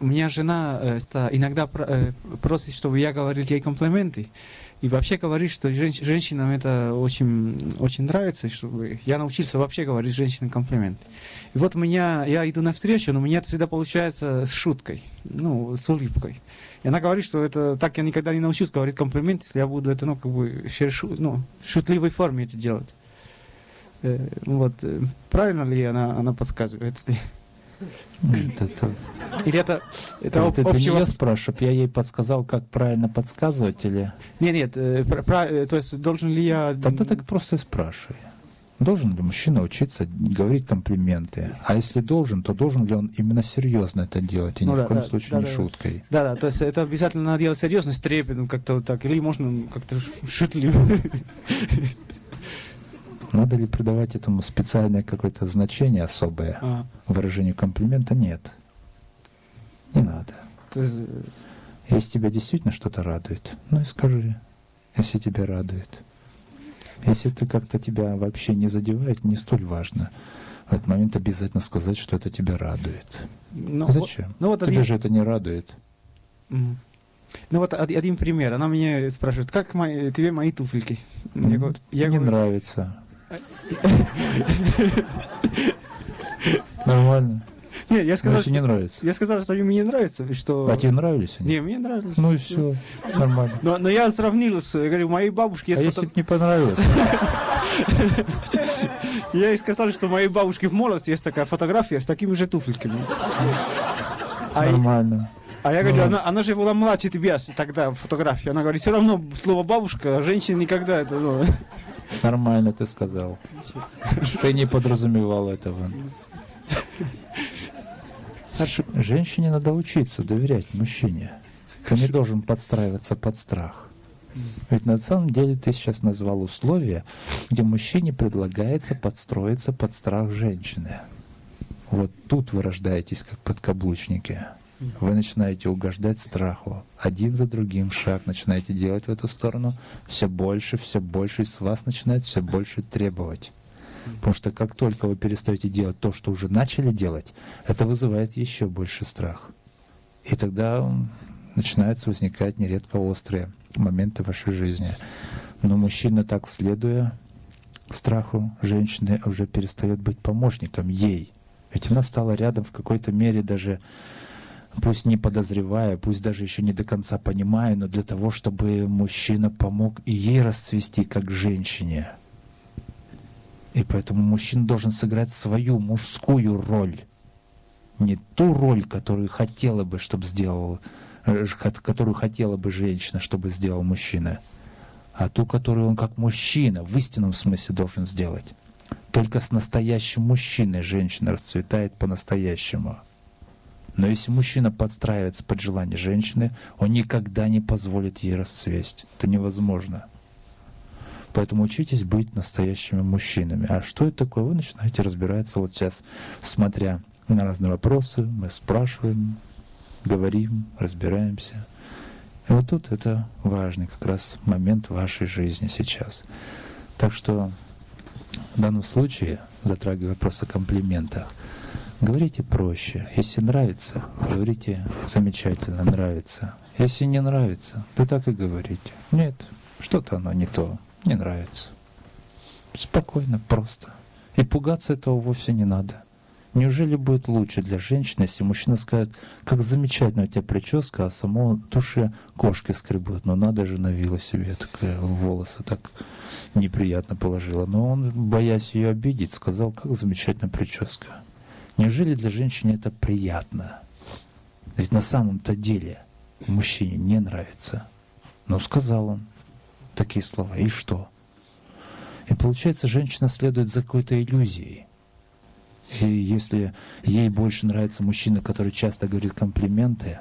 у меня жена э, иногда э, просит, чтобы я говорил ей комплименты. И вообще говорит, что женщ- женщинам это очень, очень нравится, чтобы я научился вообще говорить женщинам комплименты. И вот меня, я иду навстречу, но у меня всегда получается с шуткой, ну, с улыбкой. И она говорит, что это так я никогда не научусь говорить комплимент, если я буду это, ну, как бы, шершу, ну, в шутливой форме это делать. Э, вот, э, правильно ли она, она подсказывает? Это, это, Или это, это это об- общего... ее спрашиваешь, чтоб я ей подсказал, как правильно подсказывать или... Нет, нет, э, про- про- э, то есть должен ли я... Да ты так просто и спрашивай. Должен ли мужчина учиться говорить комплименты? А если должен, то должен ли он именно серьезно это делать, и Ну ни да, в коем да, случае да, не да. шуткой? Да, да, то есть это обязательно надо делать серьезно, с трепетом как-то вот так, или можно как-то шутливо. Надо ли придавать этому специальное какое-то значение особое? А, Выражению комплимента нет. Не надо. есть, э, Если тебя действительно что-то радует, ну и скажи, если тебя радует. Если это как-то тебя вообще не задевает, не столь важно. В этот момент обязательно сказать, что это тебя радует. ну, Зачем? ну вот Тебя один, же это не радует. Мгм. ну вот од- один пример. Она меня спрашивает, как мои- тебе мои туфельки? Я М, говорю, я не говорю, нравится. Нормально. не, я сказал, Значит, не что, нравится. я сказал, что они мне нравятся, и что... А тебе нравились они? Не, мне нравились. Ну и все, нормально. Но, но я сравнил с, говорю, моей бабушки есть А фото- если бы не понравилось? Я ей сказал, что моей бабушки в молодости есть такая фотография с такими же туфельками. А, Нормально. а я говорю, Ну. она, она же была младше тебя с- тогда фотография. Она говорит, все равно слово бабушка, женщина никогда это... ну». Нормально ты сказал. Ты не подразумевал этого. Женщине надо учиться доверять мужчине. Ты не должен подстраиваться под страх. Ведь на самом деле ты сейчас назвал условия, где мужчине предлагается подстроиться под страх женщины. Вот тут вы рождаетесь как подкаблучники. Вы начинаете угождать страху. Один за другим шаг начинаете делать в эту сторону. Все больше, все больше, и с вас начинает все больше требовать. Потому что как только вы перестаете делать то, что уже начали делать, это вызывает еще больше страх. И тогда начинаются возникать нередко острые моменты в вашей жизни. Но мужчина, так следуя страху женщины, уже перестает быть помощником ей. Ведь она стала рядом в какой-то мере даже, пусть не подозревая, пусть даже еще не до конца понимая, но для того, чтобы мужчина помог и ей расцвести как женщине. И поэтому мужчина должен сыграть свою мужскую роль. Не ту роль, которую хотела бы, чтобы сделал, э, которую хотела бы женщина, чтобы сделал мужчина, а ту, которую он как мужчина в истинном смысле должен сделать. Только с настоящим мужчиной женщина расцветает по-настоящему. Но если мужчина подстраивается под желание женщины, он никогда не позволит ей расцвесть. Это невозможно. Поэтому учитесь быть настоящими мужчинами. А что это такое? Вы начинаете разбираться вот сейчас, смотря на разные вопросы, мы спрашиваем, говорим, разбираемся. И вот тут это важный как раз момент вашей жизни сейчас. Так что в данном случае, затрагивая вопрос о комплиментах, говорите проще. Если нравится, говорите замечательно, нравится. Если не нравится, то так и говорите. Нет, что-то оно не то, не нравится. Спокойно, просто. И пугаться этого вовсе не надо. Неужели будет лучше для женщины, если мужчина скажет, как замечательно у тебя прическа, а само душе кошки скребут. Но надо же навила себе такая волосы так неприятно положила. Но он, боясь ее обидеть, сказал, как замечательная прическа. Неужели для женщины это приятно? Ведь на самом-то деле мужчине не нравится. Но сказал он такие слова. И что? И получается, женщина следует за какой-то иллюзией. И если ей больше нравится мужчина, который часто говорит комплименты,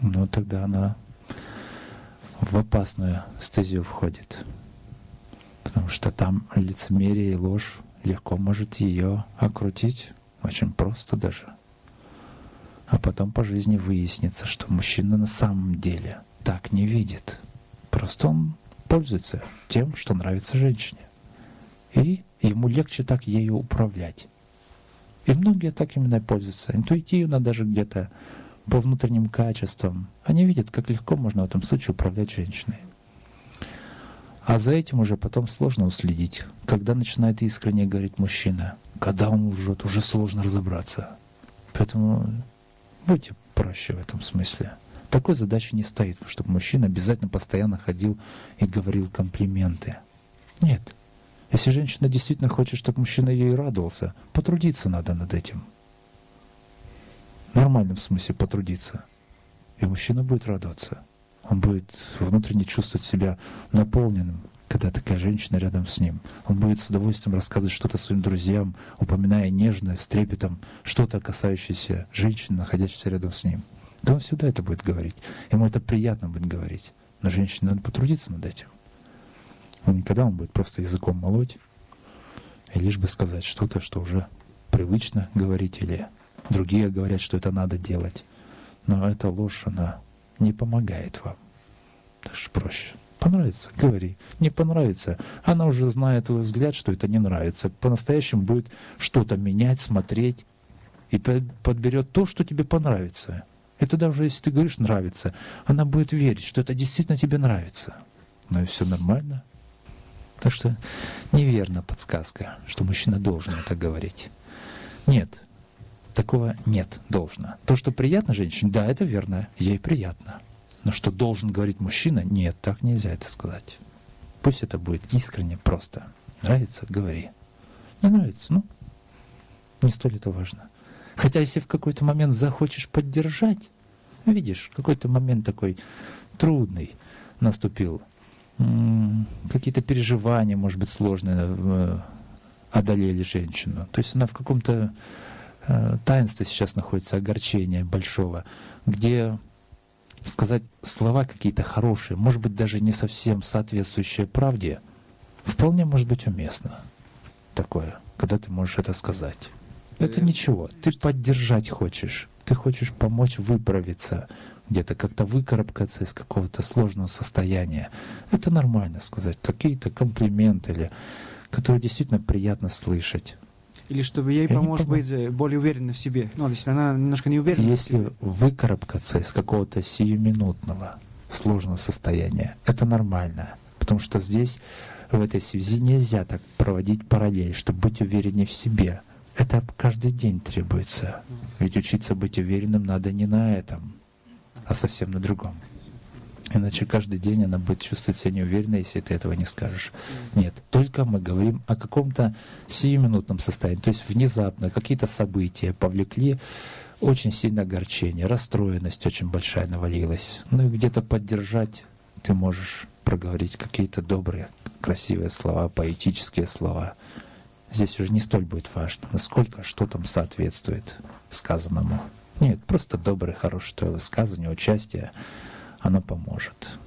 ну тогда она в опасную стезию входит. Потому что там лицемерие и ложь легко может ее окрутить. Очень просто даже. А потом по жизни выяснится, что мужчина на самом деле так не видит. Просто он пользуется тем, что нравится женщине. И ему легче так ею управлять. И многие так именно и пользуются. Интуитивно даже где-то по внутренним качествам. Они видят, как легко можно в этом случае управлять женщиной. А за этим уже потом сложно уследить. Когда начинает искренне говорить мужчина, когда он лжет, уже сложно разобраться. Поэтому будьте проще в этом смысле. Такой задачи не стоит, чтобы мужчина обязательно постоянно ходил и говорил комплименты. Нет. Если женщина действительно хочет, чтобы мужчина ей радовался, потрудиться надо над этим. В нормальном смысле потрудиться. И мужчина будет радоваться. Он будет внутренне чувствовать себя наполненным, когда такая женщина рядом с ним. Он будет с удовольствием рассказывать что-то своим друзьям, упоминая нежно, с трепетом, что-то касающееся женщины, находящейся рядом с ним. Да он всегда это будет говорить. Ему это приятно будет говорить. Но женщине надо потрудиться над этим. Он никогда он будет просто языком молоть, и лишь бы сказать что-то, что уже привычно говорить, или другие говорят, что это надо делать. Но эта ложь, она не помогает вам. Даже проще. Понравится, говори. Не понравится. Она уже знает твой взгляд, что это не нравится. По-настоящему будет что-то менять, смотреть и подберет то, что тебе понравится. Это даже если ты говоришь нравится, она будет верить, что это действительно тебе нравится. Ну и все нормально. Так что неверна подсказка, что мужчина должен это говорить. Нет, такого нет, должно. То, что приятно женщине, да, это верно, ей приятно. Но что должен говорить мужчина, нет, так нельзя это сказать. Пусть это будет искренне, просто. Нравится, говори. Не нравится, ну, не столь это важно. Хотя если в какой-то момент захочешь поддержать, видишь, какой-то момент такой трудный наступил, какие-то переживания, может быть, сложные э, одолели женщину. То есть она в каком-то э, таинстве сейчас находится, огорчение большого, где сказать слова какие-то хорошие, может быть, даже не совсем соответствующие правде, вполне может быть уместно такое, когда ты можешь это сказать. Это ничего. Ты поддержать хочешь. Ты хочешь помочь выправиться, где-то как-то выкарабкаться из какого-то сложного состояния. Это нормально сказать. Какие-то комплименты, или, которые действительно приятно слышать. Или чтобы ей помочь быть э, более уверенной в себе. Ну, если она немножко не уверена. Если выкарабкаться из какого-то сиюминутного сложного состояния, это нормально. Потому что здесь, в этой связи, нельзя так проводить параллель, чтобы быть увереннее в себе. Это каждый день требуется. Ведь учиться быть уверенным надо не на этом, а совсем на другом. Иначе каждый день она будет чувствовать себя неуверенно, если ты этого не скажешь. Нет, только мы говорим о каком-то сиюминутном состоянии. То есть внезапно какие-то события повлекли очень сильное огорчение, расстроенность очень большая навалилась. Ну и где-то поддержать ты можешь проговорить какие-то добрые, красивые слова, поэтические слова. Здесь уже не столь будет важно, насколько что там соответствует сказанному. Нет, просто доброе, хорошее твое высказывание, участие, оно поможет.